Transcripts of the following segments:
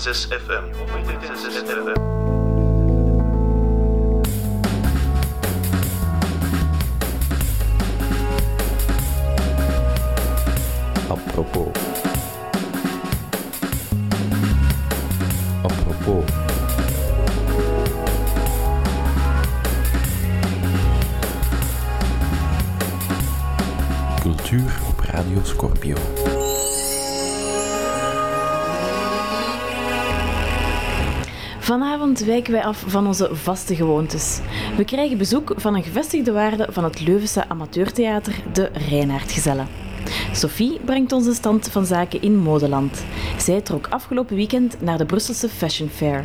105.6 FM. 105.6 FM. Apropos. Apropos. Cultuur op Radio Scorpio. Vanavond wijken wij af van onze vaste gewoontes. We krijgen bezoek van een gevestigde waarde van het Leuvense amateurtheater, de Reinaardgezellen. Sophie brengt ons de stand van zaken in Modeland. Zij trok afgelopen weekend naar de Brusselse Fashion Fair.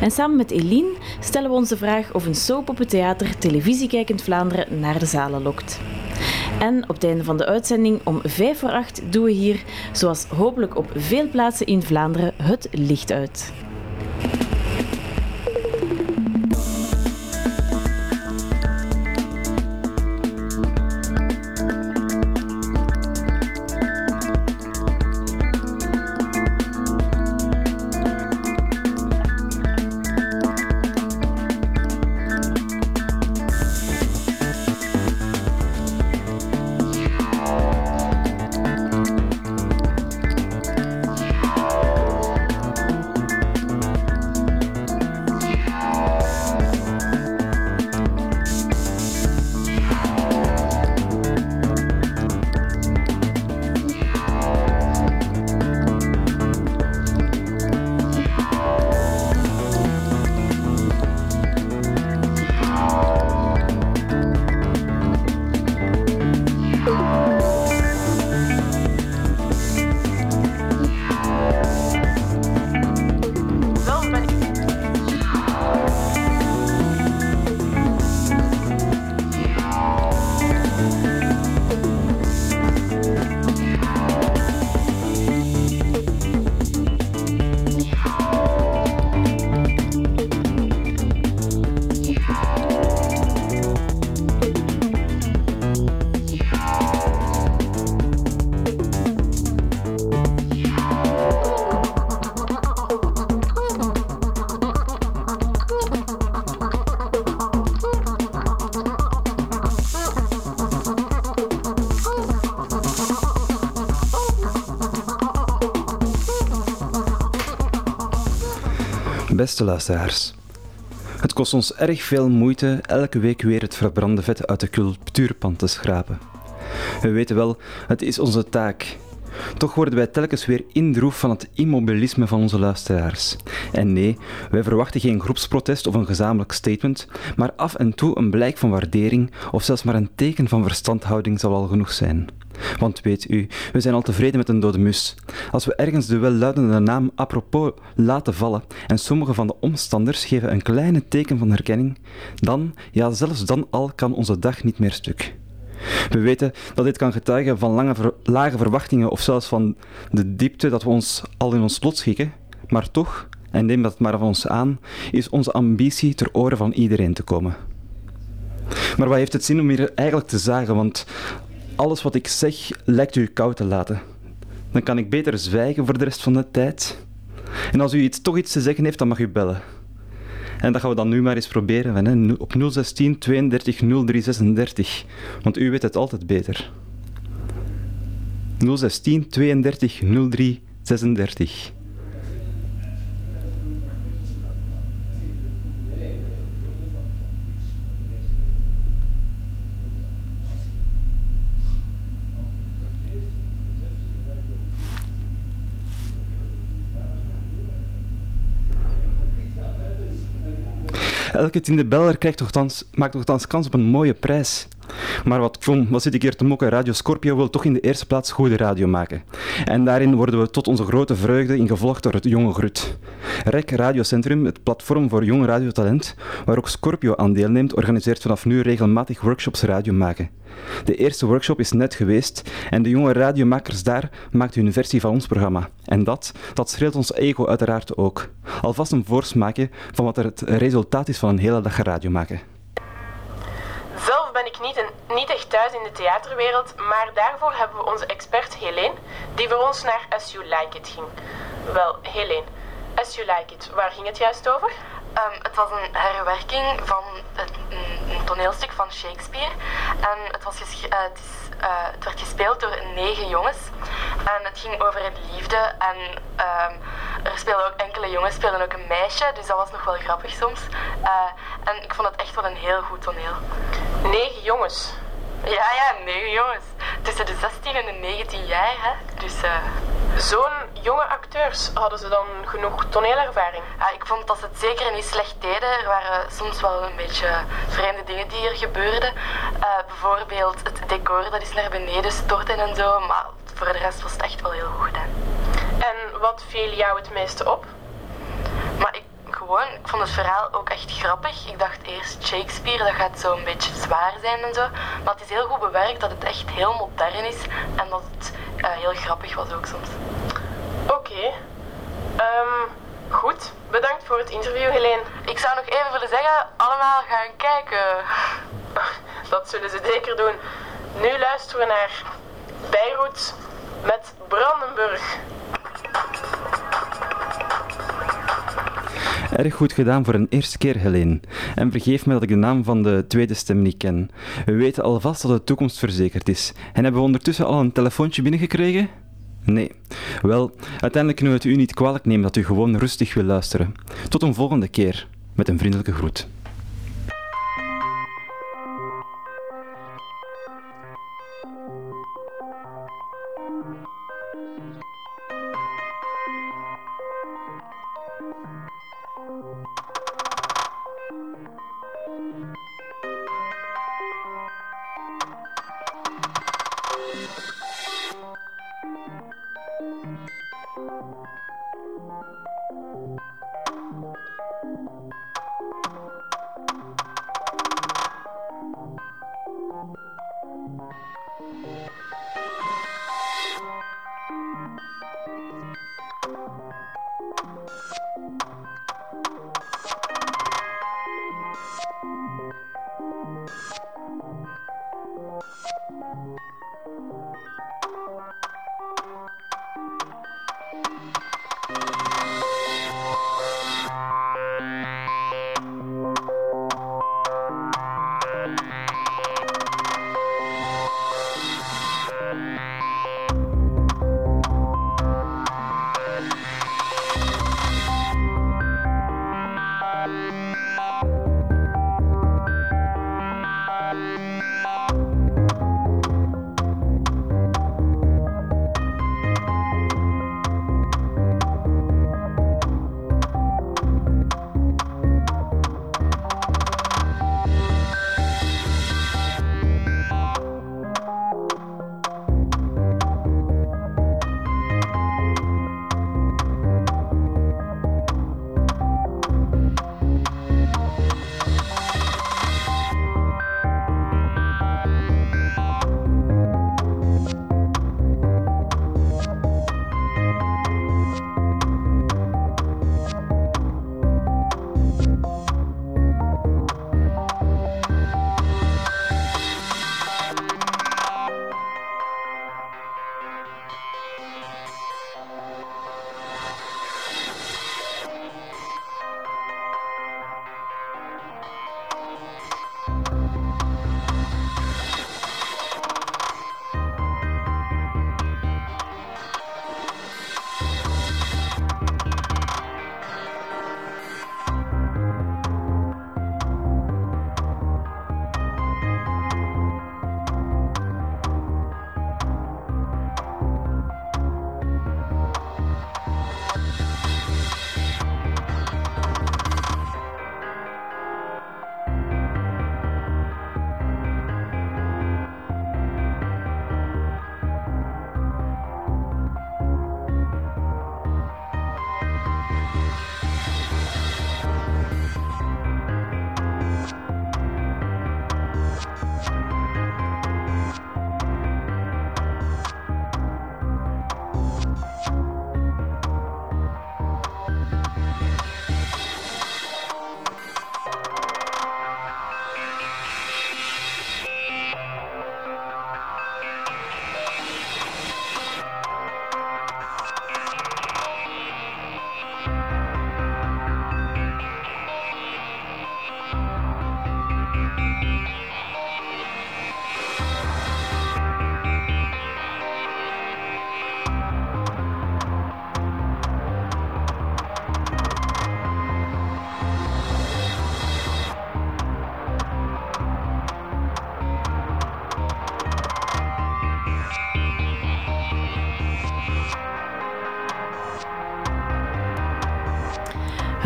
En samen met Eline stellen we ons de vraag of een soapoppentheater televisiekijkend Vlaanderen naar de zalen lokt. En op het einde van de uitzending om 5 voor 8 doen we hier, zoals hopelijk op veel plaatsen in Vlaanderen, het licht uit. Beste luisteraars. Het kost ons erg veel moeite elke week weer het verbrande vet uit de cultuurpan te schrapen. We weten wel, het is onze taak. Toch worden wij telkens weer indroef van het immobilisme van onze luisteraars. En nee, wij verwachten geen groepsprotest of een gezamenlijk statement, maar af en toe een blijk van waardering of zelfs maar een teken van verstandhouding zal al genoeg zijn. Want weet u, we zijn al tevreden met een dode mus. Als we ergens de welluidende naam apropos laten vallen en sommige van de omstanders geven een kleine teken van herkenning, dan, ja zelfs dan al, kan onze dag niet meer stuk. We weten dat dit kan getuigen van lange lage verwachtingen of zelfs van de diepte dat we ons al in ons lot schikken, maar toch, en neem dat maar van ons aan, is onze ambitie ter oren van iedereen te komen. Maar wat heeft het zin om hier eigenlijk te zagen, want alles wat ik zeg lijkt u koud te laten. Dan kan ik beter zwijgen voor de rest van de tijd. En als u iets, toch iets te zeggen heeft, dan mag u bellen. En dat gaan we dan nu maar eens proberen. Hè, op 016 32 03 36. Want u weet het altijd beter. 016 32 03 Elke tiende beller krijgt maakt nogthans kans op een mooie prijs. Maar wat, kom, wat zit ik hier te mokken? Radio Scorpio wil toch in de eerste plaats goede radio maken. En daarin worden we tot onze grote vreugde ingevolgd door het jonge Grut. REC Radiocentrum, het platform voor jong radiotalent, waar ook Scorpio aan deelneemt, organiseert vanaf nu regelmatig workshops radio maken. De eerste workshop is net geweest en de jonge radiomakers daar maakten hun versie van ons programma. En dat, dat schreeuwt ons ego uiteraard ook. Alvast een voorsmaakje van wat er het resultaat is van een hele dag radio maken. Ben ik niet, niet echt thuis in de theaterwereld, maar daarvoor hebben we onze expert Helene, die voor ons naar As You Like It ging. Wel, Helene, As You Like It. Waar ging het juist over? Ehm, het was een herwerking van een, toneelstuk van Shakespeare. En het, was eh, het, eh, werd gespeeld door negen jongens. En het ging over het liefde. En ehm, er speelden ook enkele jongens, speelden ook een meisje. Dus dat was nog wel grappig soms. Eh, en ik vond het echt wel een heel goed toneel. Negen jongens. Ja, ja, negen jongens. Tussen de 16 en de 19 jaar. Hè? Dus eh, Zo'n jonge acteurs, hadden ze dan genoeg toneelervaring? ja, ik vond dat ze het zeker niet slecht deden. Er waren soms wel een beetje vreemde dingen die er gebeurden. Eh, bijvoorbeeld het decor dat is naar beneden storten en zo. Maar voor de rest was het echt wel heel goed gedaan. En wat viel jou het meeste op? Gewoon, ik vond het verhaal ook echt grappig. Ik dacht eerst Shakespeare, dat gaat zo een beetje zwaar zijn en zo. Maar het is heel goed bewerkt dat het echt heel modern is. En dat het eh, heel grappig was ook soms. Oké. Ehm, goed, bedankt voor het interview, Helene. Ik zou nog even willen zeggen, allemaal gaan kijken. Dat zullen ze zeker doen. Nu luisteren we naar Beirut met Brandenburg. Erg goed gedaan voor een eerste keer, Helene. En vergeef me dat ik de naam van de tweede stem niet ken. We weten alvast dat de toekomst verzekerd is. En hebben we ondertussen al een telefoontje binnengekregen? Nee. Wel, uiteindelijk kunnen we het u niet kwalijk nemen dat u gewoon rustig wil luisteren. Tot een volgende keer, met een vriendelijke groet.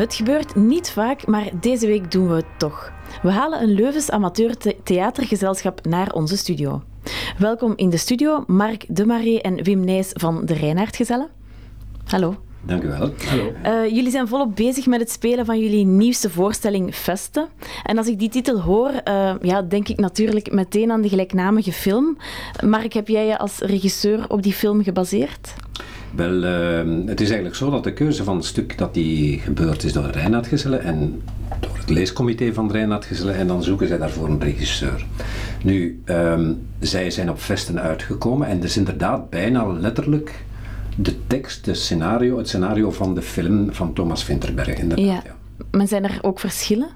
Het gebeurt niet vaak, maar deze week doen we het toch. We halen een Leuvens amateur the- theatergezelschap naar onze studio. Welkom in de studio, Mark de Marie en Wim Nijs van de Reinaardgezellen. Hallo. Dank u wel. Hallo. Eh, jullie zijn volop bezig met het spelen van jullie nieuwste voorstelling Vesten. En als ik die titel hoor, eh, ja, denk ik natuurlijk meteen aan de gelijknamige film. Mark, heb jij je als regisseur op die film gebaseerd? Wel, eh, het is eigenlijk zo dat de keuze van het stuk dat die gebeurd is door de Reinaardgezellen en door het leescomité van de Reinaardgezellen en dan zoeken zij daarvoor een regisseur. Nu, ehm, zij zijn op Vesten uitgekomen en is inderdaad bijna letterlijk de tekst, de scenario, het scenario van de film van Thomas Vinterberg. Inderdaad, Ja. ja. Maar zijn er ook verschillen?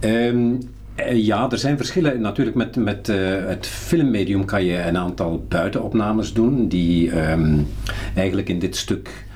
Ehm, eh, ja, er zijn verschillen. Natuurlijk, met, met eh, het filmmedium kan je een aantal buitenopnames doen die ehm, eigenlijk in dit stuk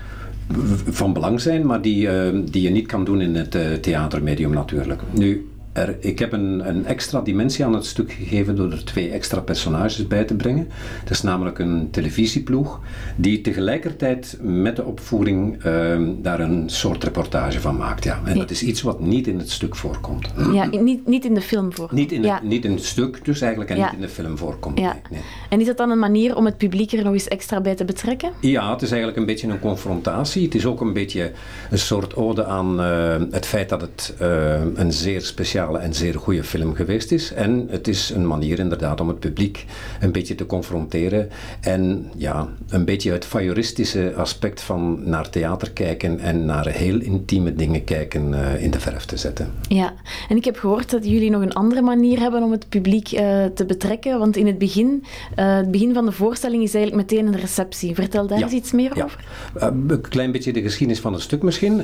van belang zijn, maar die, ehm, die je niet kan doen in het eh, theatermedium natuurlijk. Nu, er, ik heb een, een extra dimensie aan het stuk gegeven door er twee extra personages bij te brengen. Dat is namelijk een televisieploeg die tegelijkertijd met de opvoering ehm, daar een soort reportage van maakt. Ja. En dat is iets wat niet in het stuk voorkomt. Ja, niet, niet in de film voor. Niet in, ja. het, niet in het stuk dus eigenlijk en Ja. niet in de film voorkomt. Ja. Nee, nee. En is dat dan een manier om het publiek er nog eens extra bij te betrekken? Ja, het is eigenlijk een beetje een confrontatie. Het is ook een beetje een soort ode aan eh, het feit dat het eh, een zeer speciale en zeer goede film geweest is. En het is een manier inderdaad om het publiek een beetje te confronteren en ja, een beetje het voyeuristische aspect van naar theater kijken en naar heel intieme dingen kijken eh, in de verf te zetten. Ja, en ik heb gehoord dat jullie nog een andere manier hebben om het publiek eh, te betrekken. Want in het begin, eh, het begin van de voorstelling is eigenlijk meteen een receptie. Vertel daar Ja. eens iets meer Ja. over. Een klein beetje de geschiedenis van het stuk misschien.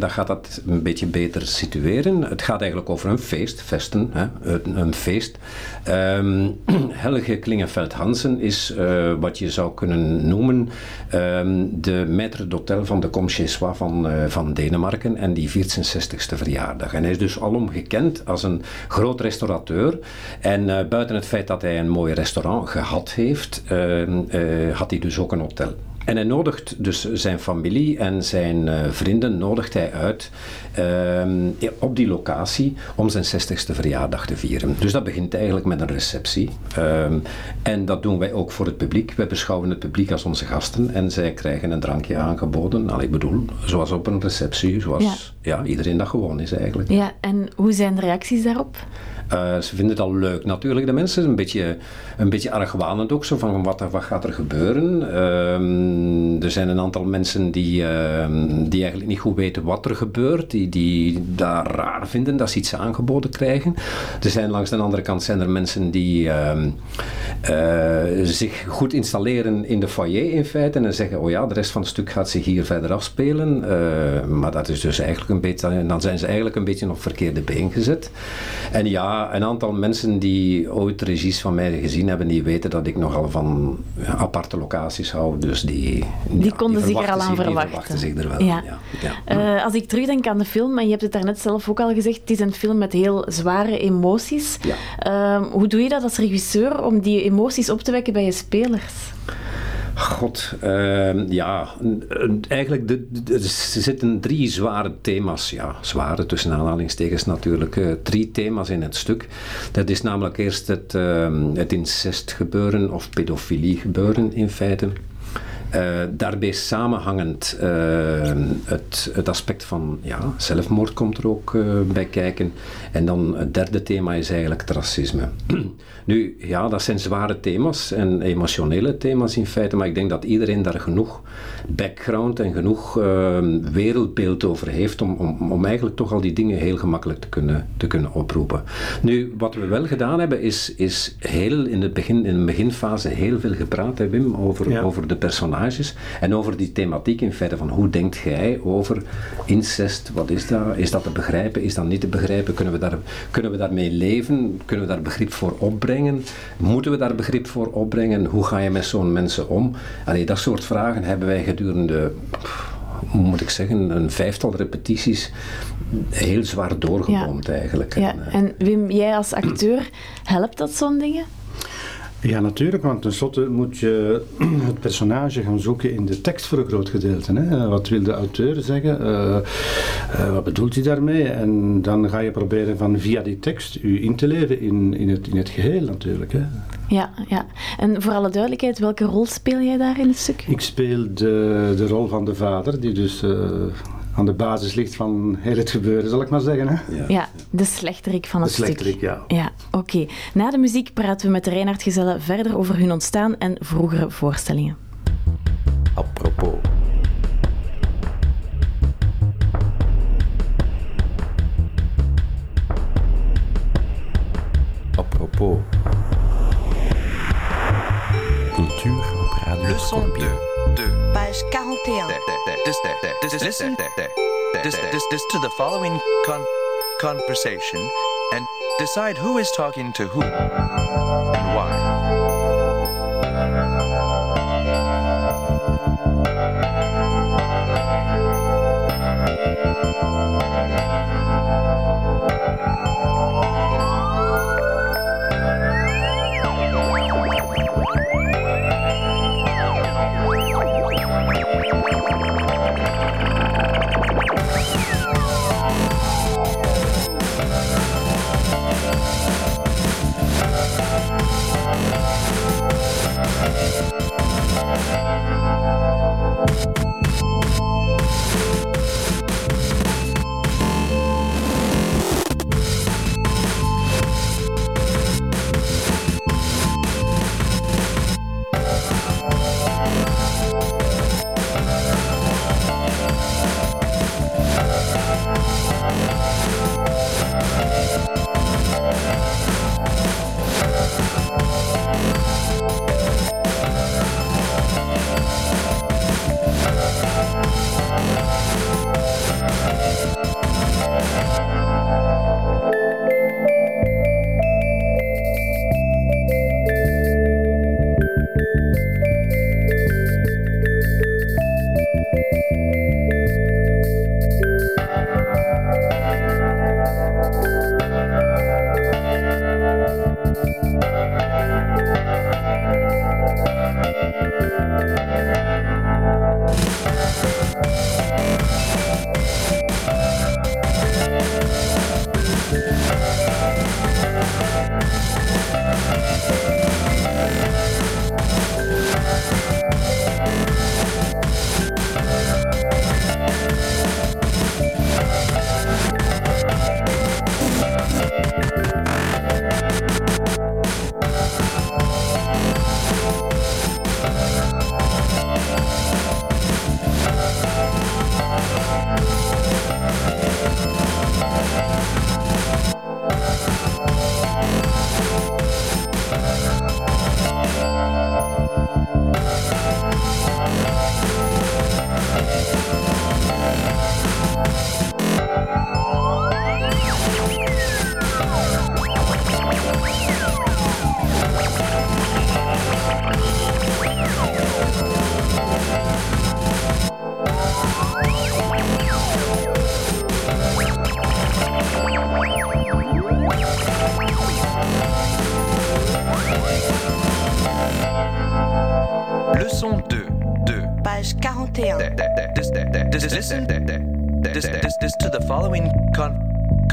Dan gaat dat een beetje beter situeren. Het gaat eigenlijk over een feest, festen, hè, een, feest. Ehm, Helge Klingenveld-Hansen is eh, wat je zou kunnen noemen ehm, de maître d'hôtel van de Soi van, eh, van Denemarken en die viert zijn 60ste verjaardag. En hij is dus alom gekend als een groot restaurateur. En eh, buiten het feit dat hij een mooi restaurant gehad heeft, ehm, eh, had hij dus ook een hotel. En hij nodigt dus zijn familie en zijn vrienden nodigt hij uit ehm, op die locatie om zijn 60ste verjaardag te vieren. Dus dat begint eigenlijk met een receptie. Ehm, en dat doen wij ook voor het publiek. Wij beschouwen het publiek als onze gasten en zij krijgen een drankje aangeboden. Al, ik bedoel, zoals op een receptie, zoals ja. iedereen dat gewoon is eigenlijk. Ja, en hoe zijn de reacties daarop? Eh, ze vinden het al leuk natuurlijk, de mensen. Een beetje, een beetje argwanend ook, zo van wat, wat gaat er gebeuren. Ehm, er zijn een aantal mensen die, ehm, die eigenlijk niet goed weten wat er gebeurt. Die, die daar raar vinden dat ze iets aangeboden krijgen. Er zijn langs de andere kant zijn er mensen die ehm, eh, zich goed installeren in de foyer in feite. En dan zeggen, oh ja, de rest van het stuk gaat zich hier verder afspelen. Eh, maar dat is dus eigenlijk een beetje, dan zijn ze eigenlijk een beetje op verkeerde been gezet. En ja, een aantal mensen die ooit regies van mij gezien hebben, die weten dat ik nogal van aparte locaties hou. Dus die, Die konden zich er al aan zich- verwachten. verwachten zich er wel Ja. als ik terugdenk aan de film, en je hebt het daarnet zelf ook al gezegd, het is een film met heel zware emoties. Ehm, hoe doe je dat als regisseur om die emoties op te wekken bij je spelers? God, ehm, ja, eigenlijk er zitten drie zware thema's, ja, zware tussen aanhalingstekens natuurlijk, eh, drie thema's in het stuk. Dat is namelijk eerst het, ehm, het incest gebeuren of pedofilie gebeuren in feite. Eh, daarbij samenhangend eh, het, het aspect van ja, zelfmoord komt er ook eh, bij kijken. En dan het derde thema is eigenlijk het racisme. nu, ja, dat zijn zware thema's en emotionele thema's in feite, maar ik denk dat iedereen daar genoeg background en genoeg eh, wereldbeeld over heeft om, om, om eigenlijk toch al die dingen heel gemakkelijk te kunnen, te kunnen oproepen. Nu, wat we wel gedaan hebben, is, is heel in, het begin, in de beginfase heel veel gepraat, hè, Wim, over, Ja. over de personages en over die thematiek in feite van hoe denkt jij over incest, wat is dat, is dat te begrijpen, is dat niet te begrijpen, kunnen we, daar, kunnen we daarmee leven, kunnen we daar begrip voor opbrengen, moeten we daar begrip voor opbrengen, hoe ga je met zo'n mensen om? Allee, dat soort vragen hebben wij gedurende, hoe moet ik zeggen, een vijftal repetities heel zwaar doorgeboomd eigenlijk. Ja, eh, en Wim, jij als acteur, helpt dat zo'n dingen? Ja, natuurlijk, want tenslotte moet je het personage gaan zoeken in de tekst voor een groot gedeelte. Hè. Wat wil de auteur zeggen? Uh, uh, wat bedoelt hij daarmee? En dan ga je proberen van via die tekst u in te leven in, in, het, in het geheel natuurlijk. Hè. Ja, ja, en voor alle duidelijkheid, welke rol speel jij daar in het stuk? Ik speel de, de rol van de vader, die dus uh, aan de basis ligt van heel het gebeuren, zal ik maar zeggen. Hè? Ja, ja de slechterik van het de slechterik, stuk. ja. Ja, oké. Okay. Na de muziek praten we met de Reinhard Gezellen verder over hun ontstaan en vroegere voorstellingen. Apropos. Apropos. Cultuur op Radio. Page 41. Listen to the following con conversation and decide who is talking to whom and why.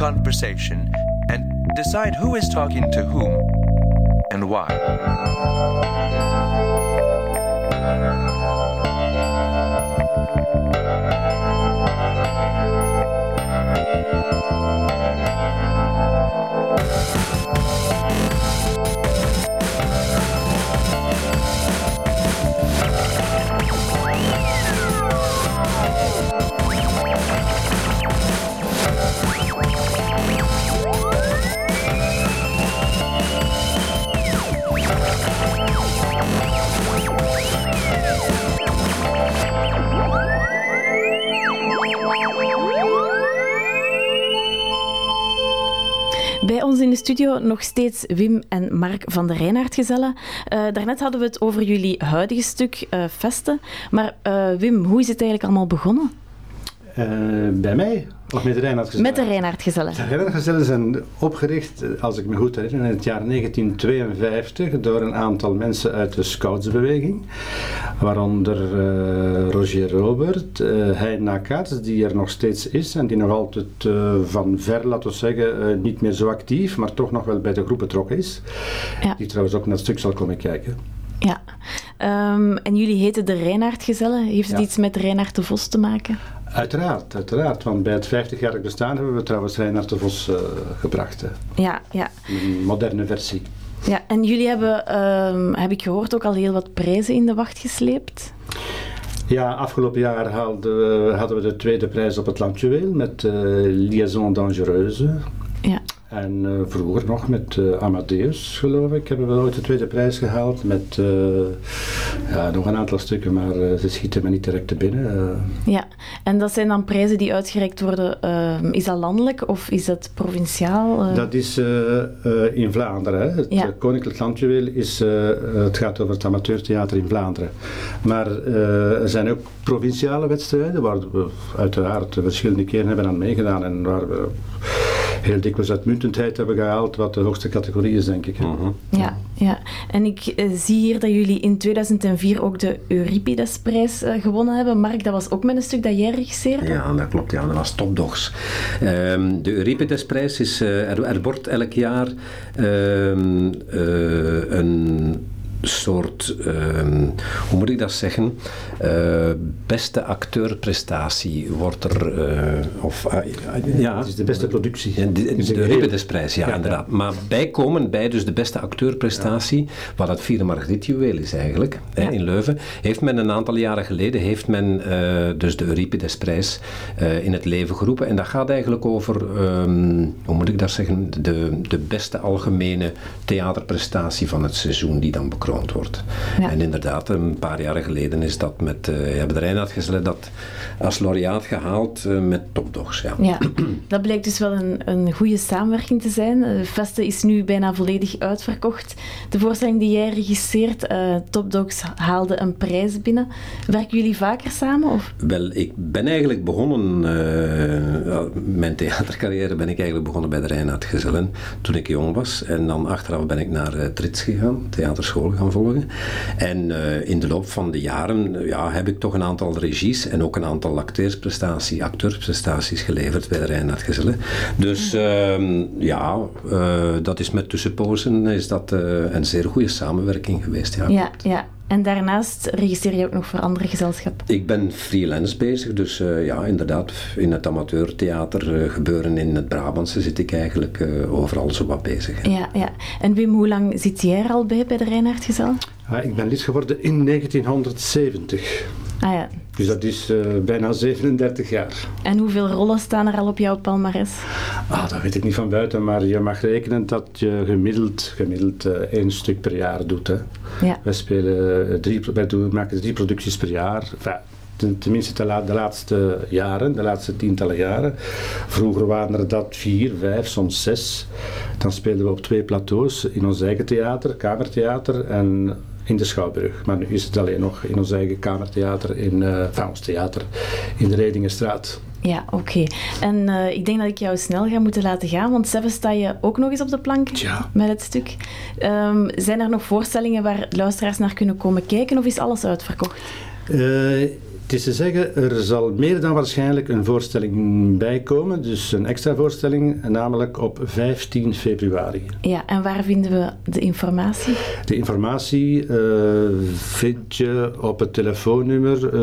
Conversation and decide who is talking to whom and why. In de studio nog steeds Wim en Mark van de Reinhard Gezellen. Uh, daarnet hadden we het over jullie huidige stuk, uh, Vesten. Maar uh, Wim, hoe is het eigenlijk allemaal begonnen? Eh, bij mij, of met de Reinhard Met de Reinaardgezellen. De Reinhardgezellen zijn opgericht, eh, als ik me goed herinner, in het jaar 1952 door een aantal mensen uit de Scoutsbeweging. Waaronder eh, Roger Robert, uh, Hein Nakats, die er nog steeds is en die nog altijd uh, van ver, laten we zeggen, niet meer zo actief, maar toch nog wel bij de groep betrokken is. Ja. Die trouwens ook naar het stuk zal komen kijken. Ja, um, en jullie heten de Reinaardgezellen. Heeft het Ja. iets met Reinaard de Vos te maken? Uiteraard, uiteraard. Want bij het 50-jarig bestaan hebben we trouwens Reinhard de Vos uh, gebracht. Hè. Ja, ja. Een moderne versie. Ja, en jullie hebben, um, heb ik gehoord, ook al heel wat prijzen in de wacht gesleept. Ja, afgelopen jaar hadden, hadden we de tweede prijs op het Landjuweel met uh, Liaison Dangereuse. Ja. En uh, vroeger nog met uh, Amadeus, geloof ik, hebben we ooit de tweede prijs gehaald. Met uh, ja, nog een aantal stukken, maar ze schieten me niet direct te binnen. Ja, en dat zijn dan prijzen die uitgereikt worden. ehm, is dat landelijk of is dat provinciaal? Dat is in Vlaanderen. Hè. Het Ja. Koninklijk Landjuweel is, het gaat over het amateurtheater in Vlaanderen. Maar er zijn ook provinciale wedstrijden waar we uiteraard verschillende keren hebben aan meegedaan en waar we heel dikwijls uitmuntendheid hebben gehaald, wat de hoogste categorie is, denk ik. Ja, ja. En ik eh, zie hier dat jullie in 2004 ook de Euripidesprijs eh, gewonnen hebben. Mark, dat was ook met een stuk dat jij regisseerde? Ja, dat klopt. Ja, dat was Top Dogs. Ehm, de Euripidesprijs is, eh, er, er wordt elk jaar ehm, eh, een soort, ehm, hoe moet ik dat zeggen, Eh, beste acteurprestatie wordt er, eh, of ah, ja, Het is de beste productie. de, de. Ripidesprijs, ja, Ja, inderdaad. Maar bijkomen bij dus de beste acteurprestatie, wat het vierde Margriet-juweel is eigenlijk, hè, in Leuven, heeft men een aantal jaren geleden, heeft men eh, dus de Euripidesprijs eh in het leven geroepen. En dat gaat eigenlijk over, ehm, hoe moet ik dat zeggen, de, de beste algemene theaterprestatie van het seizoen die dan bekroond wordt. Ja. En inderdaad, een paar jaren geleden is dat met, hebben de Reinhard Gezellen dat als laureaat gehaald eh, met Top Dogs, ja. Ja, dat blijkt dus wel een, een goede samenwerking te zijn. Eh, Veste is nu bijna volledig uitverkocht. De voorstelling die jij regisseert, eh Top Dogs, haalde een prijs binnen. Werken jullie vaker samen? Of? Wel, ik ben eigenlijk begonnen, ja, mijn theatercarrière ben ik eigenlijk begonnen bij de Reinhard Gezellen toen ik jong was. En dan achteraf ben ik naar Trits gegaan, theaterschool gaan volgen. En eh, in de loop van de jaren eh, ja, heb ik toch een aantal regies en ook een aantal acteursprestaties, acteursprestaties geleverd bij de Reinhard Gezellen. Dus ehm, ja, eh, dat is met tussenpozen is dat een zeer goede samenwerking geweest. Ja. Ja, ja. En daarnaast regisseer je ook nog voor andere gezelschappen. Ik ben freelance bezig, dus eh, ja, inderdaad, in het amateurtheater eh, gebeuren in het Brabantse zit ik eigenlijk eh, overal zo wat bezig. hè. Ja, ja. En Wim, hoe lang zit jij er al bij, bij de Reinhard Gezel? Ah, ik ben lid geworden in 1970. Ah ja. Dus dat is eh, bijna 37 jaar. En hoeveel rollen staan er al op jouw palmares? Ah, dat weet ik niet van buiten, maar je mag rekenen dat je gemiddeld, gemiddeld eh, één stuk per jaar doet. Hè. Ja. Wij, spelen eh, drie, wij doen, maken drie producties per jaar. Enfin, tenminste de, la- de laatste jaren, de laatste tientallen jaren. Vroeger waren er dat vier, vijf, soms zes. Dan speelden we op twee plateaus in ons eigen theater, kamertheater en in de Schouwburg. Maar nu is het alleen nog in ons eigen kamertheater, in uh, enfin, ons theater, in de Redingenstraat. Ja, oké. En eh, ik denk dat ik jou snel ga moeten laten gaan, want zelf sta je ook nog eens op de plank met het stuk. Ehm, zijn er nog voorstellingen waar luisteraars naar kunnen komen kijken of is alles uitverkocht? Eh, het is te zeggen, er zal meer dan waarschijnlijk een voorstelling bijkomen, dus een extra voorstelling, namelijk op 15 februari. Ja, en waar vinden we de informatie? De informatie eh, vind je op het telefoonnummer eh,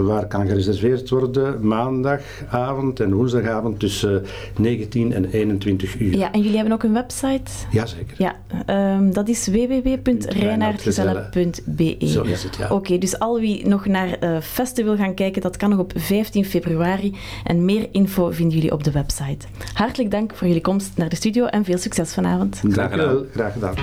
waar kan gereserveerd worden maandagavond en woensdagavond tussen 19 en 21 uur. Ja, en jullie hebben ook een website? Jazeker. Ja, ehm, dat is www.reinaardgezelle.be. Zo is het, ja. Oké, dus al wie nog naar eh Festen wil gaan kijken, dat kan nog op 15 februari. En meer info vinden jullie op de website. Hartelijk dank voor jullie komst naar de studio en veel succes vanavond. Dank u wel. Graag gedaan.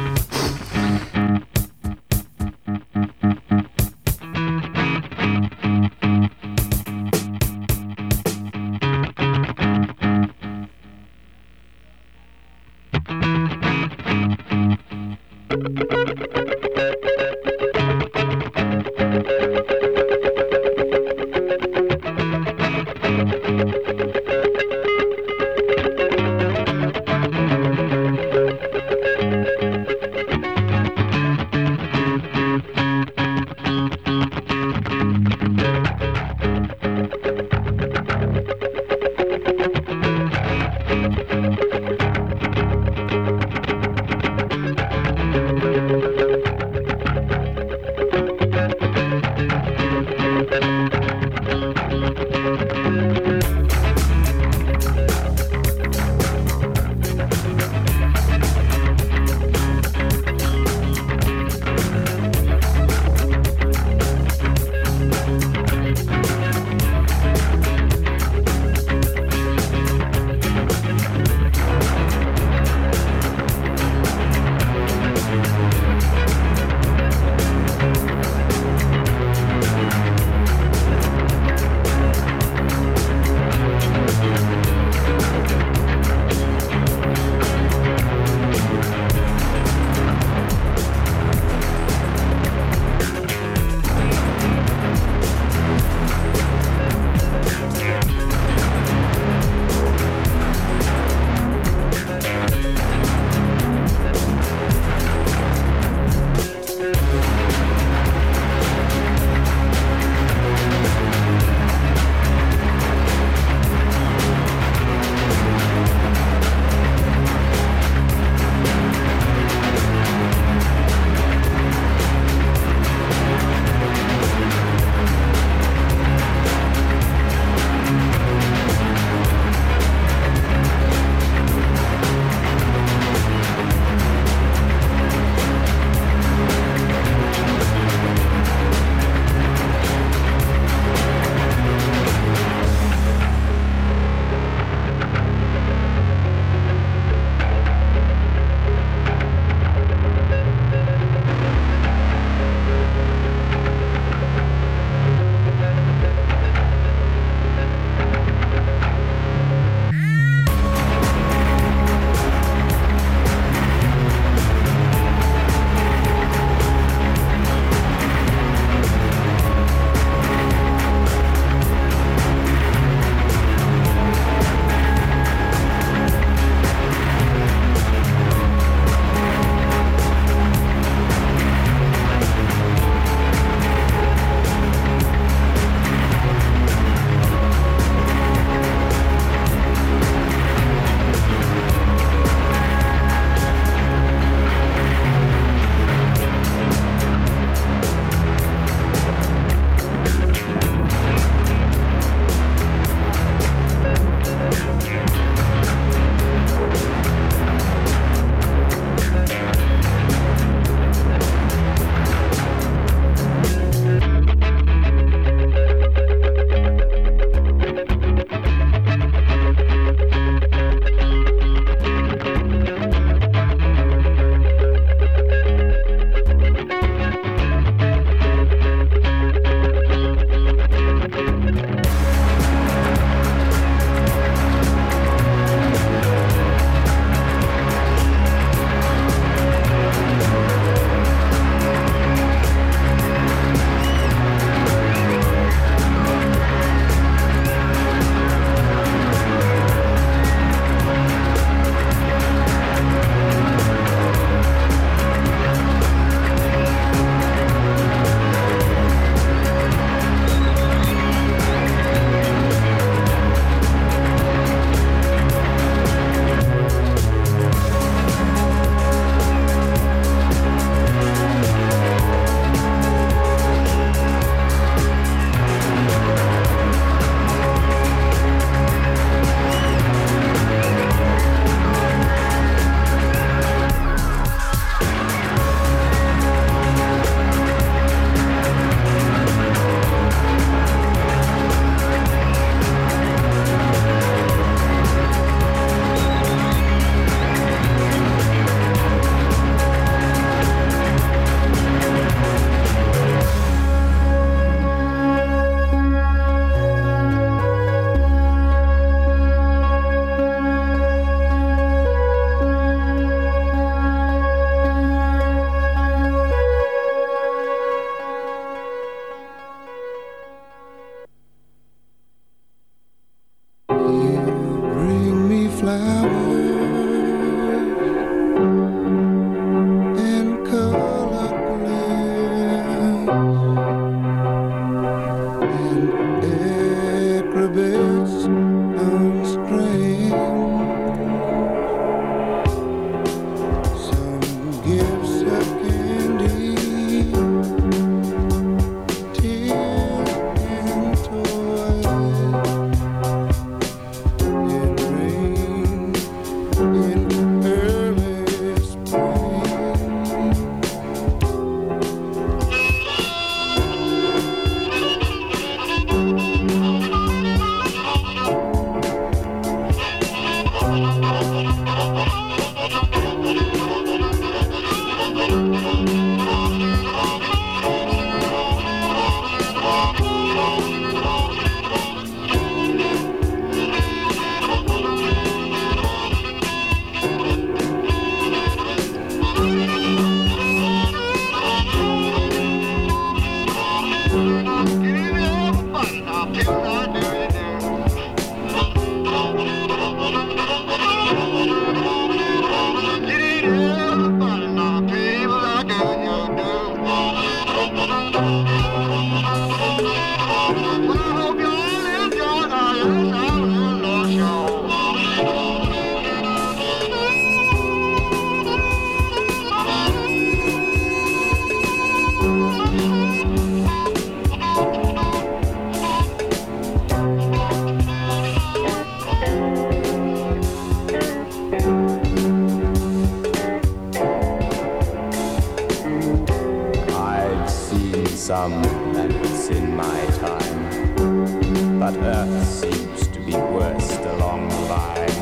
Some planets in my time, but Earth seems to be worst along the line.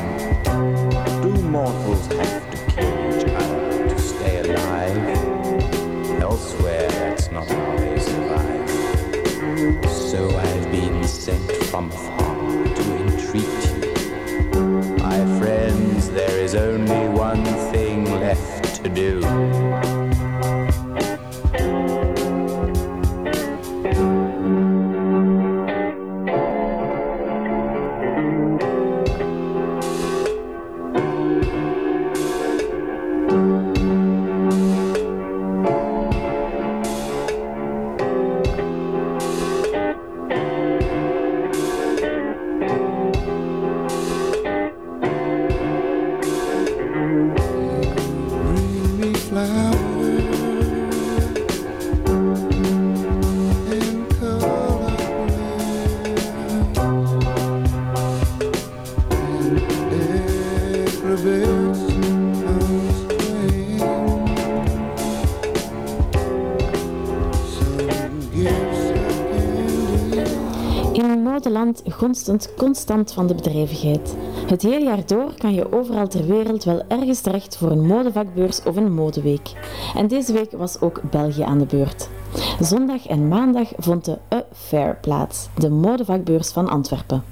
Do mortals have to kill each other to stay alive? Elsewhere, that's not how they survive. So I've been sent from far to entreat you. My friends, there is only one thing left to do. Het constant van de bedrijvigheid. Het hele jaar door kan je overal ter wereld wel ergens terecht voor een modevakbeurs of een modeweek. En deze week was ook België aan de beurt. Zondag en maandag vond de A Fair plaats, de modevakbeurs van Antwerpen.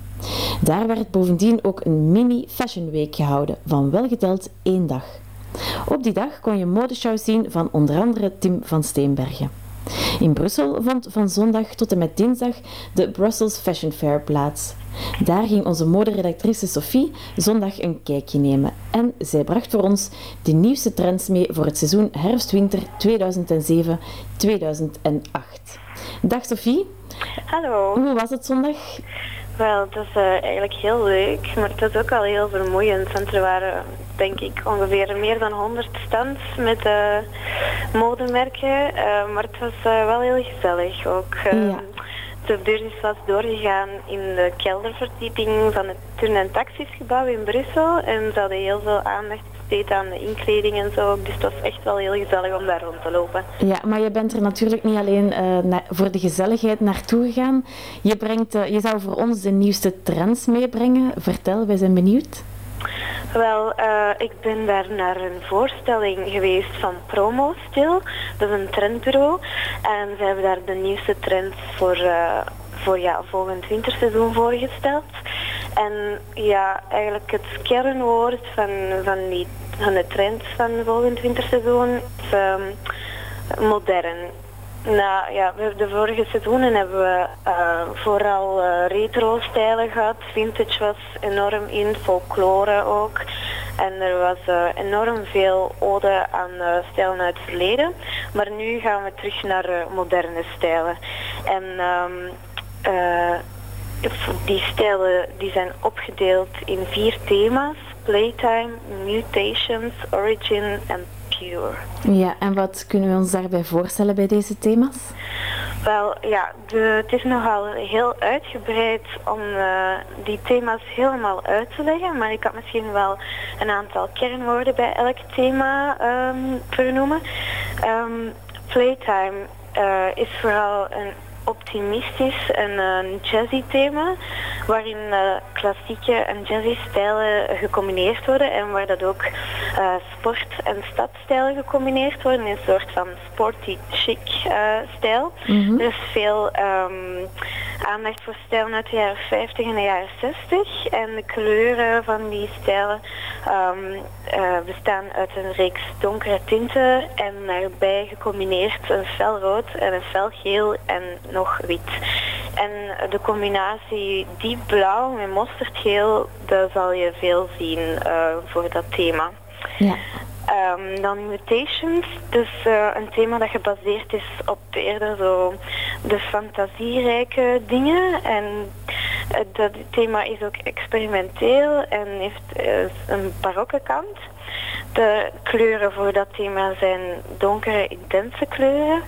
Daar werd bovendien ook een mini Fashion Week gehouden van welgeteld één dag. Op die dag kon je modeshows zien van onder andere Tim van Steenbergen. In Brussel vond van zondag tot en met dinsdag de Brussels Fashion Fair plaats. Daar ging onze moderedactrice Sophie zondag een kijkje nemen en zij bracht voor ons de nieuwste trends mee voor het seizoen herfst-winter 2007-2008. Dag Sophie, Hallo. hoe was het zondag? Wel, het is eh, eigenlijk heel leuk, maar het is ook al heel vermoeiend. Want er waren, denk ik, ongeveer meer dan 100 stands met eh, modemerken. eh, maar het was eh, wel heel gezellig ook. Eh, Ja. De beurs is was doorgegaan in de kelderverdieping van het turn- en taxisgebouw in Brussel. En ze hadden heel veel aandacht besteed aan de inkleding en zo. Dus het was echt wel heel gezellig om daar rond te lopen. Ja, maar je bent er natuurlijk niet alleen voor de gezelligheid naartoe gegaan. Je, brengt, je zou voor ons de nieuwste trends meebrengen. Vertel, wij zijn benieuwd. Wel, eh, ik ben daar naar een voorstelling geweest van Promo Stil. Dat is een trendbureau. En ze hebben daar de nieuwste trends voor, eh, voor ja, volgend winterseizoen voorgesteld. En ja, eigenlijk het kernwoord van, van, die, van de trends van volgend winterseizoen is ehm, modern. Nou ja, de vorige seizoenen hebben we eh, vooral eh, retro-stijlen gehad. Vintage was enorm in, folklore ook. En er was eh, enorm veel ode aan stijlen uit het verleden. Maar nu gaan we terug naar moderne stijlen. En ehm, eh, die stijlen die zijn opgedeeld in vier thema's. Playtime, Mutations, Origin en Ja, en wat kunnen we ons daarbij voorstellen bij deze thema's? Wel, ja, de, het is nogal heel uitgebreid om eh, die thema's helemaal uit te leggen, maar ik kan misschien wel een aantal kernwoorden bij elk thema ehm, vernoemen. Ehm, playtime eh, is vooral een optimistisch en een jazzy thema, waarin eh, klassieke en jazzy stijlen gecombineerd worden en waar dat ook eh, sport- en stadstijlen gecombineerd worden in een soort van sporty chic eh, stijl. Mhm. Er is veel ehm, aandacht voor stijlen uit de jaren 50 en de jaren 60 en de kleuren van die stijlen ehm, eh, bestaan uit een reeks donkere tinten en daarbij gecombineerd een felrood en een felgeel en nog wit. En de combinatie diep blauw met mosterdgeel, daar zal je veel zien eh, voor dat thema. Ja. Ehm, dan Mutations, dus eh, een thema dat gebaseerd is op eerder zo de fantasierijke dingen. En eh, dat thema is ook experimenteel en heeft een barokke kant. De kleuren voor dat thema zijn donkere, intense kleuren.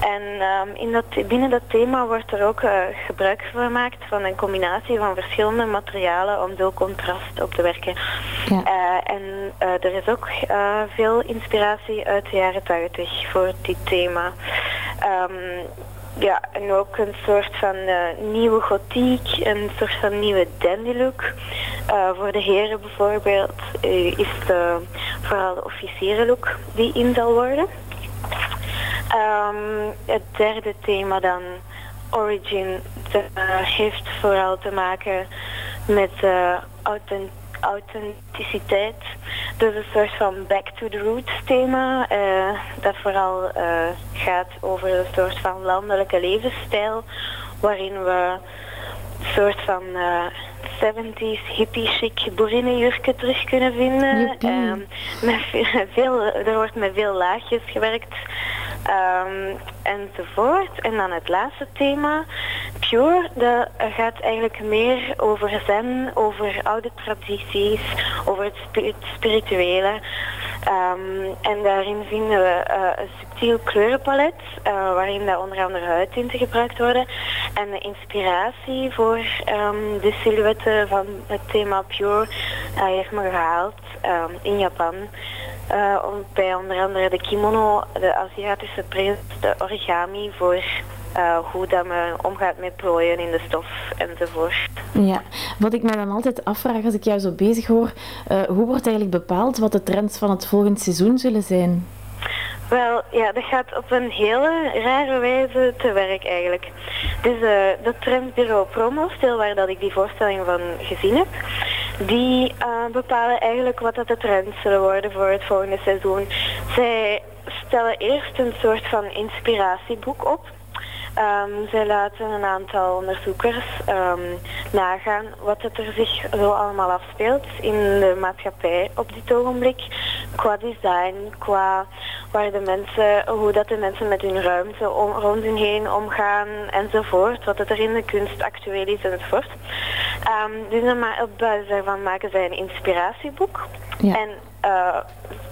En ehm, in dat, binnen dat thema wordt er ook eh, gebruik gemaakt van een combinatie van verschillende materialen om veel contrast op te werken. Eh, en eh, er is ook veel inspiratie uit de jaren 80 voor dit thema. Ehm, ja, en ook een soort van eh, nieuwe gotiek, een soort van nieuwe dandy look. Eh, voor de heren bijvoorbeeld eh, is de, vooral de officierenlook die in zal worden. Ehm, het derde thema dan, Origin, heeft vooral te maken met eh, authent- authenticiteit. Dus een soort van back to the roots thema, eh, dat vooral eh, gaat over een soort van landelijke levensstijl, waarin we een soort van eh, 70s hippie chic boerinnenjurken terug kunnen vinden. Ehm, met ve- veel, er wordt met veel laagjes gewerkt ehm, enzovoort. En dan het laatste thema, Pure, dat gaat eigenlijk meer over zen, over oude tradities, over het, spi- het spirituele. Ehm, en daarin vinden we eh, een subtiel kleurenpalet, eh, waarin dat onder andere huidtinten gebruikt worden. En de inspiratie voor ehm, de silhouetten van het thema Pure eh, heeft me gehaald ehm, in Japan. Bij onder andere de kimono, de Aziatische print, de origami voor eh, hoe dat men omgaat met plooien in de stof enzovoort. Ja, wat ik me dan altijd afvraag als ik jou zo bezig hoor, eh, hoe wordt eigenlijk bepaald wat de trends van het volgende seizoen zullen zijn? Wel, ja, dat gaat op een hele rare wijze te werk eigenlijk. Dus eh dat trendbureau Promostil, waar dat ik die voorstelling van gezien heb, die bepalen eigenlijk wat dat de trends zullen worden voor het volgende seizoen. Zij stellen eerst een soort van inspiratieboek op. Ehm, zij laten een aantal onderzoekers ehm, nagaan wat het er zich zo allemaal afspeelt in de maatschappij op dit ogenblik. Qua design, qua waar de mensen, hoe dat de mensen met hun ruimte om, rond hun heen omgaan enzovoort. Wat het er in de kunst actueel is enzovoort. Ehm, dus op basis daarvan maken zij een inspiratieboek. Ja. En eh,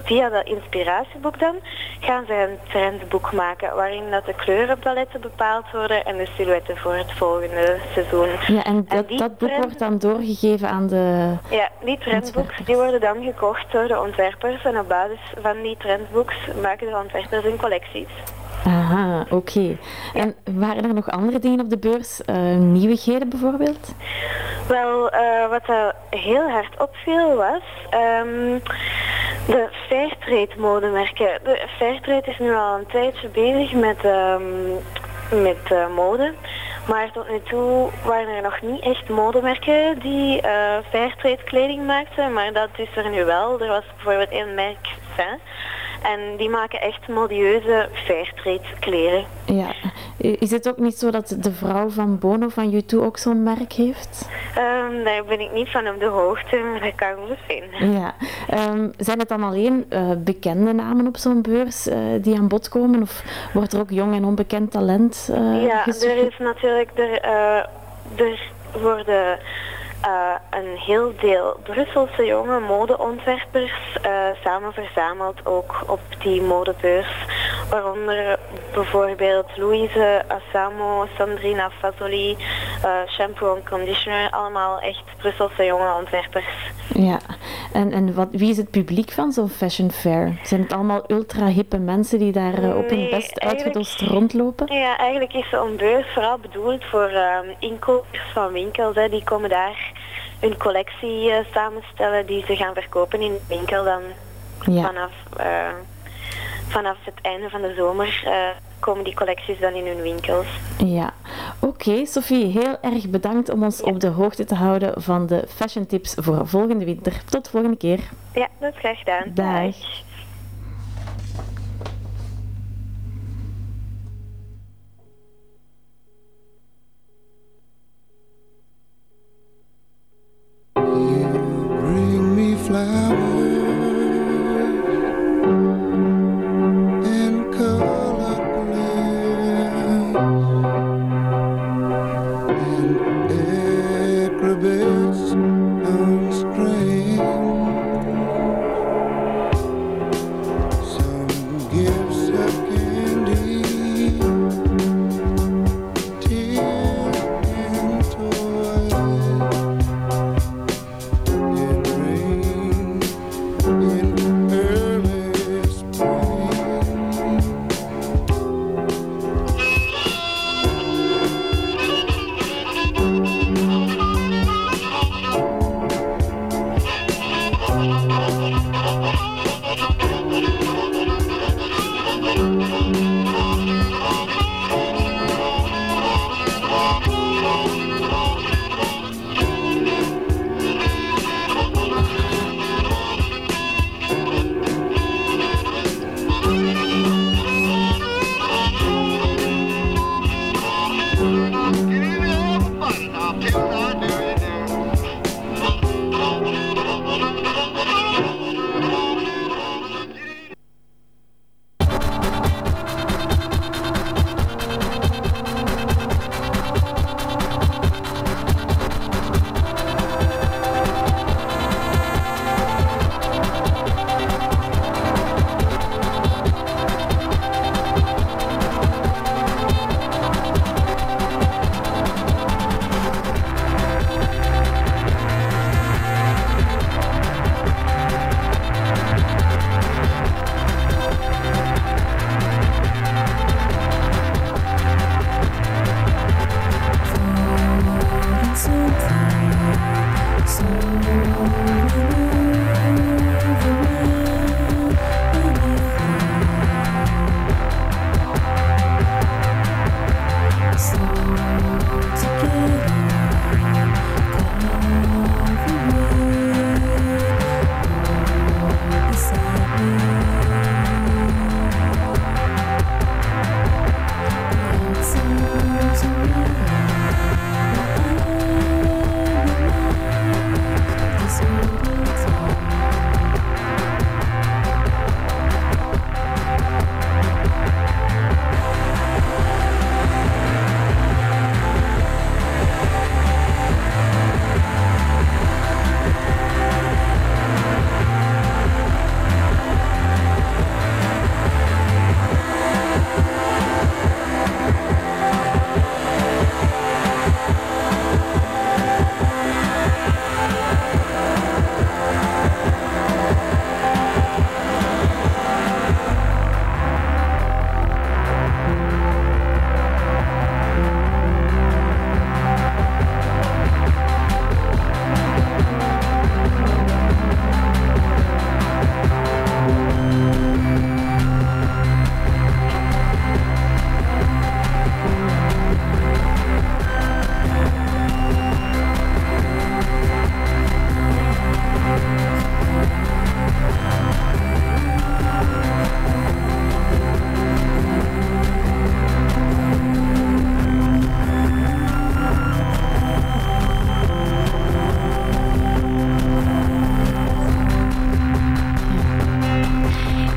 via dat inspiratieboek dan gaan zij een trendboek maken waarin dat de kleurenpaletten bepaald worden en de silhouetten voor het volgende seizoen. Ja, en dat, dat boek trend- wordt dan doorgegeven aan de... Ja, die trendboeks die worden dan gekocht door de ontwerpers en op basis van die trendboeks maken de ontwerpers hun collecties. Aha, oké. En waren er nog andere dingen op de beurs? Eh, nieuwigheden bijvoorbeeld? Wel, eh, wat er heel hard opviel was ehm, de Fairtrade modemerken. De Fairtrade is nu al een tijdje bezig met, ehm, met eh, mode. Maar tot nu toe waren er nog niet echt modemerken die eh Fairtrade kleding maakten. Maar dat is er nu wel. Er was bijvoorbeeld één merk, Fin. En die maken echt modieuze Fairtrade kleren. Ja. Is het ook niet zo dat de vrouw van Bono van U2 ook zo'n merk heeft? Ehm, daar ben ik niet van op de hoogte, maar dat kan goed vinden. Ja. Ehm, zijn het dan alleen eh, bekende namen op zo'n beurs eh, die aan bod komen? Of wordt er ook jong en onbekend talent eh Ja, gezocht? er is natuurlijk, er, er worden eh, een heel deel Brusselse jonge modeontwerpers eh, samen verzameld ook op die modebeurs. Waaronder bijvoorbeeld Louise Assamo, Sandrina Fasoli, eh, Shampoo en Conditioner. Allemaal echt Brusselse jonge ontwerpers. Ja, en, en wat, wie is het publiek van zo'n fashion fair? Zijn het allemaal ultra hippe mensen die daar op hun best uitgedost rondlopen? Ja, eigenlijk is zo'n beurs vooral bedoeld voor ehm, inkopers van winkels. Hè. Die komen daar hun collectie eh, samenstellen die ze gaan verkopen in de winkel dan Ja. vanaf, eh, vanaf het einde van de zomer eh, komen die collecties dan in hun winkels. Ja, oké. Sophie, heel erg bedankt om ons op de hoogte te houden van de fashion tips voor volgende winter. Tot volgende keer. Ja, dat is graag gedaan. Dag. flower.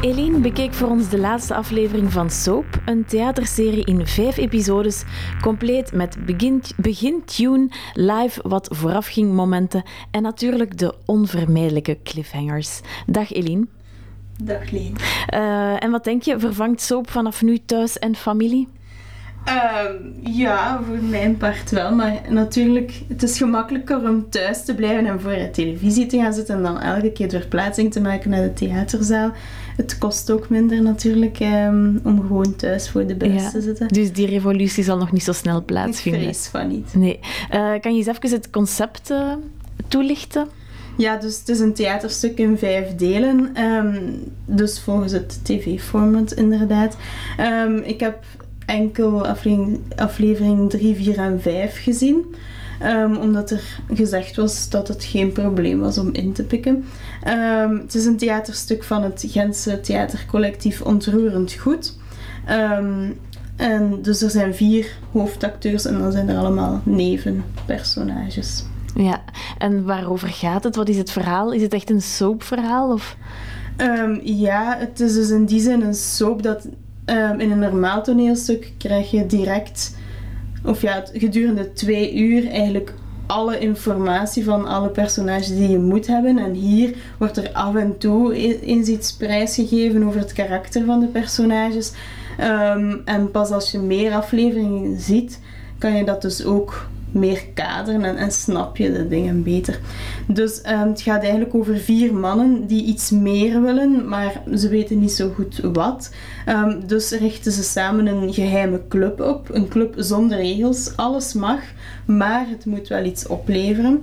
Eline bekeek voor ons de laatste aflevering van Soap, een theaterserie in vijf episodes, compleet met begin, begin-tune, live wat voorafging momenten en natuurlijk de onvermijdelijke cliffhangers. Dag Eline. Dag Leen. Uh, en wat denk je, vervangt Soap vanaf nu thuis en familie? Ehm, ja, voor mijn part wel. Maar natuurlijk, het is gemakkelijker om thuis te blijven en voor de televisie te gaan zitten en dan elke keer verplaatsing te maken naar de theaterzaal. Het kost ook minder natuurlijk um, om gewoon thuis voor de buis Ja, te zitten. Dus die revolutie zal nog niet zo snel plaatsvinden. Ik vrees van niet. Nee. Uh, kan je eens even het concept uh, toelichten? Ja, dus het is een theaterstuk in vijf delen. Um, dus volgens het tv-format inderdaad. Um, ik heb enkel aflevering, aflevering 3, 4 en 5 gezien. Um, omdat er gezegd was dat het geen probleem was om in te pikken. Um, het is een theaterstuk van het Gentse theatercollectief Ontroerend Goed. Um, en dus er zijn vier hoofdacteurs en dan zijn er allemaal nevenpersonages. Ja, en waarover gaat het? Wat is het verhaal? Is het echt een soapverhaal? Of? ja, het is dus in die zin een soap dat Um, in een normaal toneelstuk krijg je direct, of ja, gedurende twee uur eigenlijk alle informatie van alle personages die je moet hebben. En hier wordt er af en toe eens iets prijsgegeven over het karakter van de personages. Um, en pas als je meer afleveringen ziet, kan je dat dus ook meer kaderen en, en snap je de dingen beter. Dus um, het gaat eigenlijk over vier mannen die iets meer willen, maar ze weten niet zo goed wat. Um, dus richten ze samen een geheime club op. Een club zonder regels. Alles mag, maar het moet wel iets opleveren.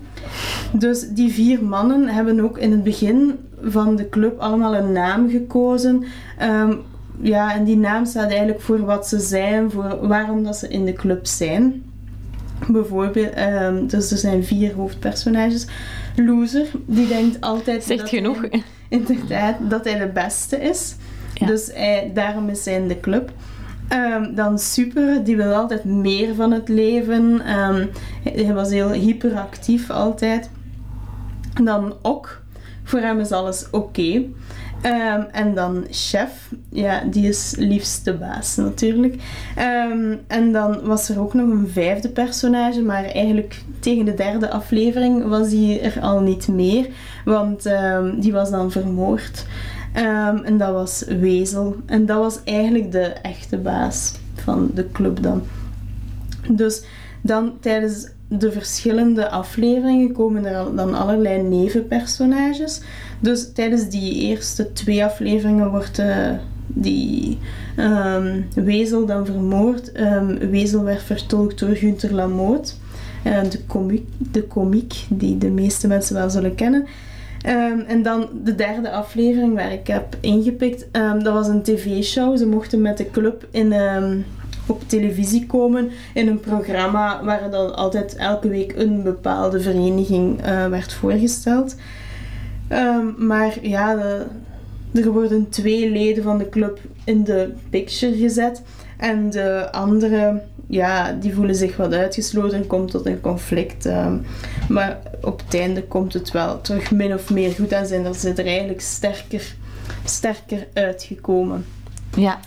Dus die vier mannen hebben ook in het begin van de club allemaal een naam gekozen. Um, ja, en die naam staat eigenlijk voor wat ze zijn, voor waarom dat ze in de club zijn. Bijvoorbeeld, ehm, dus er zijn vier hoofdpersonages. Loser, die denkt altijd... Zegt genoeg. hij- inderdaad, dat hij de beste is. Dus hij, daarom is hij in de club. Ehm, dan Super, die wil altijd meer van het leven. Ehm, hij, hij was heel hyperactief altijd. Dan Ok, voor hem is alles oké. Ehm, en dan Chef, ja, die is liefst de baas natuurlijk. Ehm, en dan was er ook nog een vijfde personage, maar eigenlijk tegen de derde aflevering was die er al niet meer, want ehm, die was dan vermoord. En dat was Wezel. En dat was eigenlijk de echte baas van de club dan. Dus dan tijdens de verschillende afleveringen komen er dan allerlei nevenpersonages. Dus tijdens die eerste twee afleveringen wordt eh, die ehm, Wezel dan vermoord. Ehm, Wezel werd vertolkt door Gunther Lamotte, eh, de, komiek, de die de meeste mensen wel zullen kennen. Ehm, en dan de derde aflevering waar ik heb ingepikt, dat was een tv-show. Ze mochten met de club in, op televisie komen in een programma waar dan altijd elke week een bepaalde vereniging eh, werd voorgesteld. Ehm, maar ja, de- er worden twee leden van de club in de picture gezet. En de andere, ja, die voelen zich wat uitgesloten en komt tot een conflict. ehm. maar op het einde komt het wel terug min of meer goed en zijn er, ze er eigenlijk sterker, sterker uitgekomen. Ja.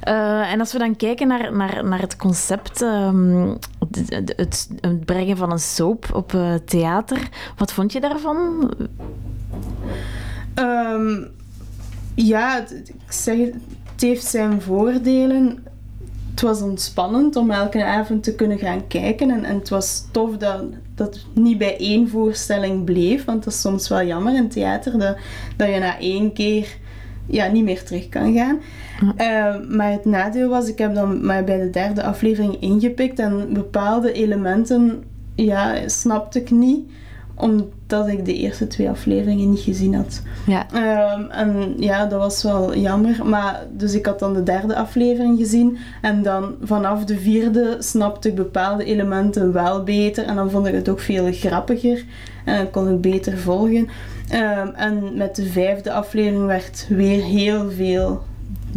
Eh, en als we dan kijken naar, naar, naar het concept, ehm, het brengen van een soap op eh, theater, wat vond je daarvan? Ehm, ja, het, ik zeg het, het heeft zijn voordelen. Het was ontspannend om elke avond te kunnen gaan kijken. En, en het was tof dat, dat het niet bij één voorstelling bleef. Want dat is soms wel jammer in theater, dat, dat je na één keer ja, niet meer terug kan gaan. Ehm, maar het nadeel was, ik heb dan maar bij de derde aflevering ingepikt. En bepaalde elementen ja, snapte ik niet omdat ik de eerste twee afleveringen niet gezien had. Ja. Ehm, en ja, dat was wel jammer. Maar, dus ik had dan de derde aflevering gezien. En dan vanaf de vierde snapte ik bepaalde elementen wel beter. En dan vond ik het ook veel grappiger. En dan kon ik beter volgen. Ehm, en met de vijfde aflevering werd weer heel veel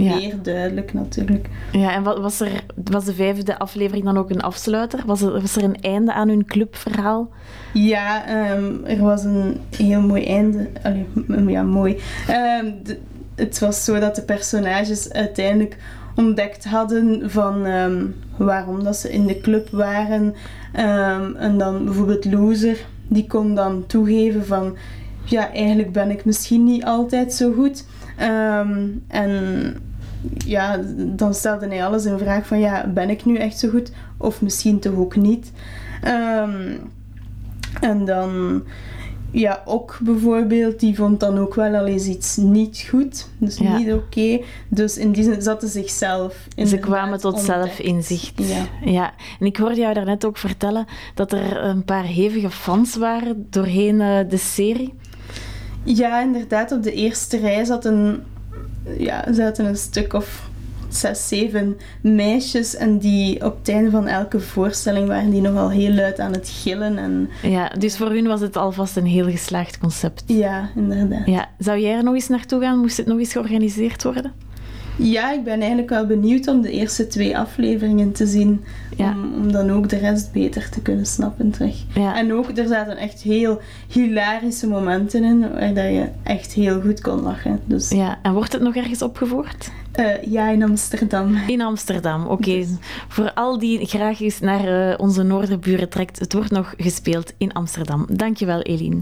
Ja. meer duidelijk natuurlijk. Ja, en wat, was, er, was de vijfde aflevering dan ook een afsluiter? Was er, was er een einde aan hun clubverhaal? Ja, ehm, er was een heel mooi einde. Allee, ja, mooi. Ehm, de- het was zo dat de personages uiteindelijk ontdekt hadden van ehm, waarom dat ze in de club waren. En dan bijvoorbeeld Loser, die kon dan toegeven van ja, eigenlijk ben ik misschien niet altijd zo goed. En ja, dan stelde hij alles in vraag van ja, ben ik nu echt zo goed? Of misschien toch ook niet. Ehm, en dan, ja, ook bijvoorbeeld, die vond dan ook wel al eens iets niet goed. Dus Ja. niet oké. Dus in die zin zaten zichzelf Ze inderdaad kwamen tot ontdekt. zelfinzicht. Ja. ja. En ik hoorde jou daarnet ook vertellen dat er een paar hevige fans waren doorheen eh, de serie. Ja, inderdaad. Op de eerste rij zat een, ja, zaten een stuk of zes, zeven meisjes. En die op het einde van elke voorstelling waren die nogal heel luid aan het gillen. En Ja, dus voor hun was het alvast een heel geslaagd concept. ja, inderdaad. Ja. Zou jij er nog eens naartoe gaan? Moest het nog eens georganiseerd worden? Ja, ik ben eigenlijk wel benieuwd om de eerste twee afleveringen te zien. Ja. Om, om dan ook de rest beter te kunnen snappen terug. Ja. En ook, er zaten echt heel hilarische momenten in, waar dat je echt heel goed kon lachen. Dus Ja, en wordt het nog ergens opgevoerd? eh, ja, in Amsterdam. In Amsterdam, oké. Voor al die graag eens naar eh, onze noorderburen trekt, het wordt nog gespeeld in Amsterdam. Dankjewel, Eline.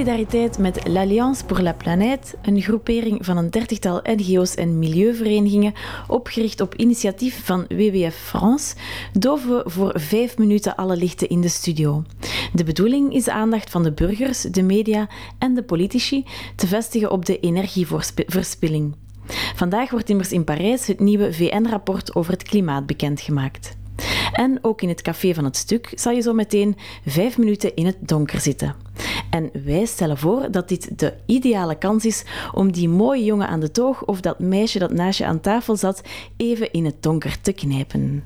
Solidariteit met l'Alliance pour la Planète, een groepering van een dertigtal NGO's en milieuverenigingen, opgericht op initiatief van WWF France, doven we voor vijf minuten alle lichten in de studio. De bedoeling is de aandacht van de burgers, de media en de politici te vestigen op de energieverspilling. Vandaag wordt immers in Parijs het nieuwe VN-rapport over het klimaat bekendgemaakt. En ook in het café van het stuk zal je zo meteen vijf minuten in het donker zitten. En wij stellen voor dat dit de ideale kans is om die mooie jongen aan de toog of dat meisje dat naast je aan tafel zat even in het donker te knijpen.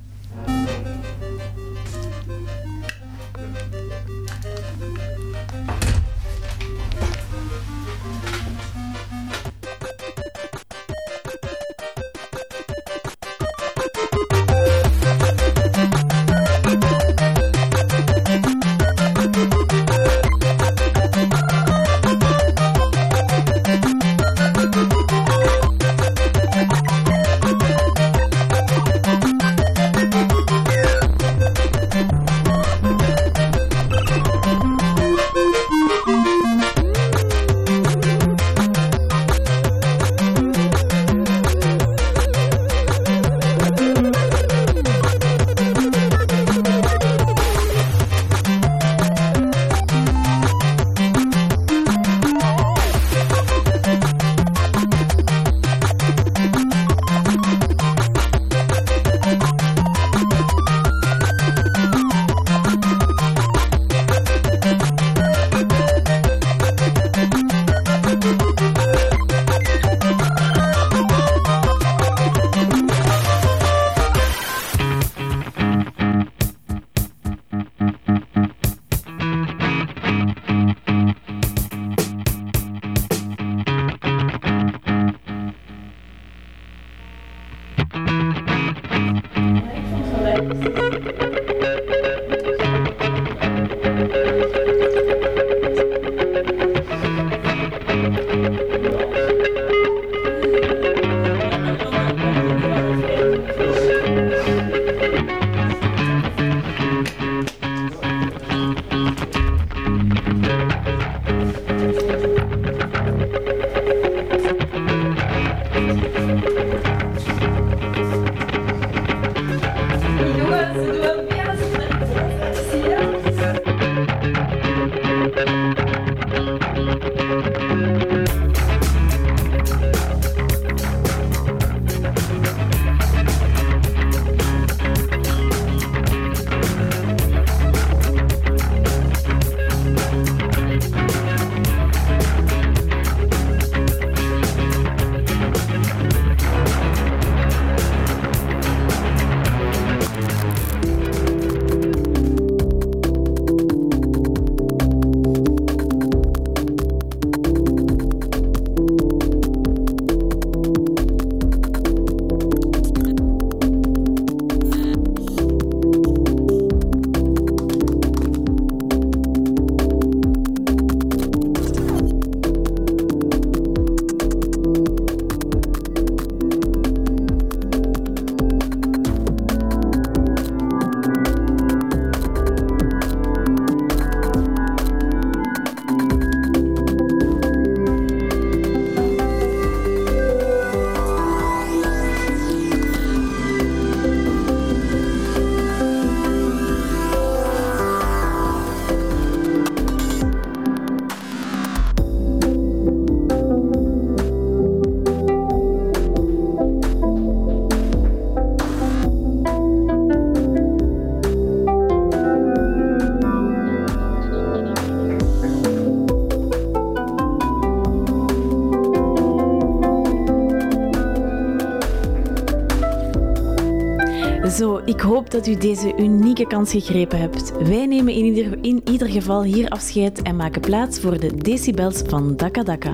Dat u deze unieke kans gegrepen hebt. Wij nemen in ieder, in ieder geval hier afscheid en maken plaats voor de decibels van Dakka Dakka.